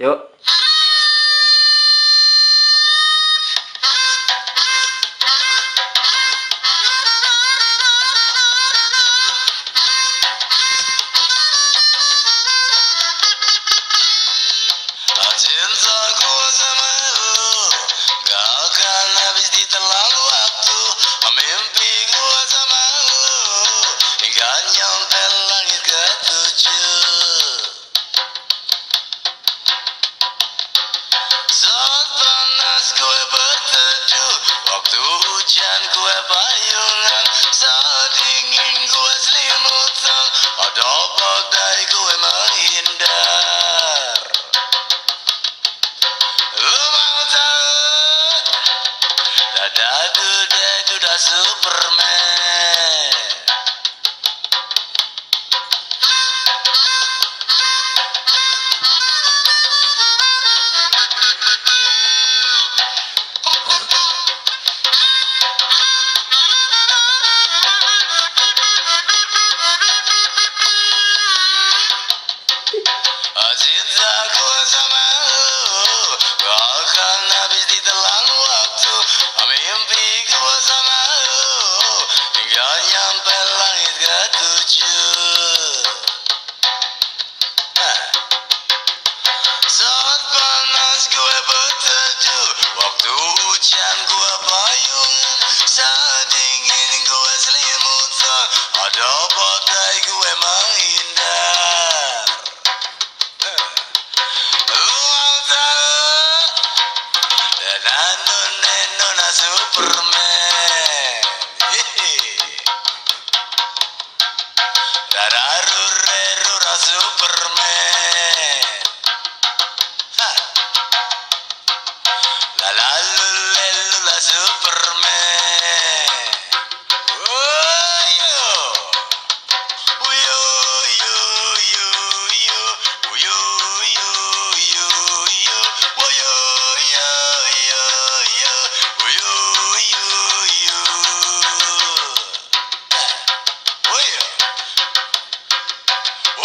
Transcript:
有 Superman. Ada bagai gue menghindar eh. Luang tahu Dan superman superman